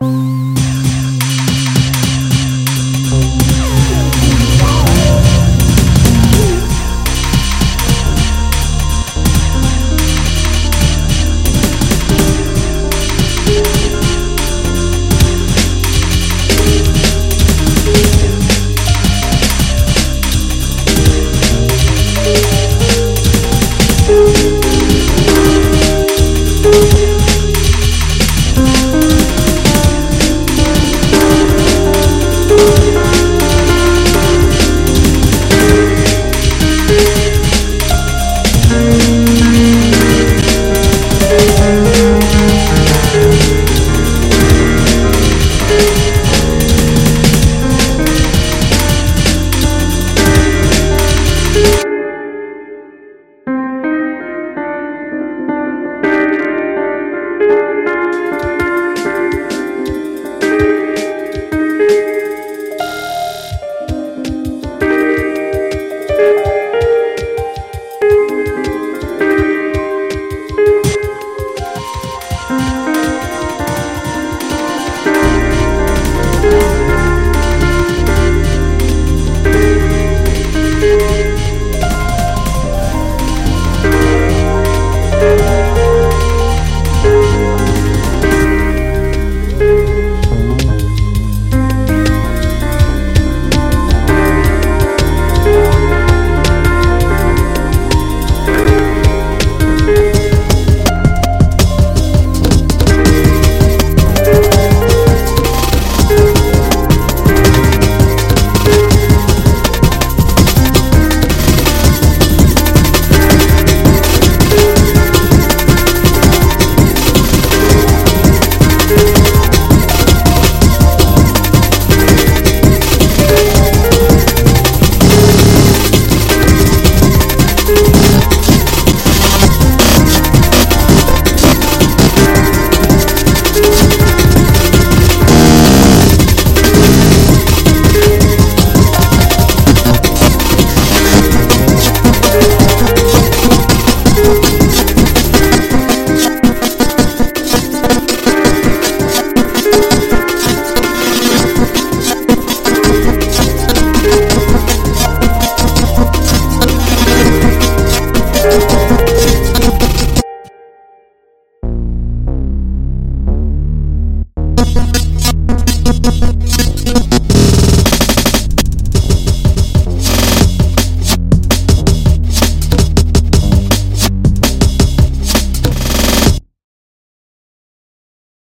you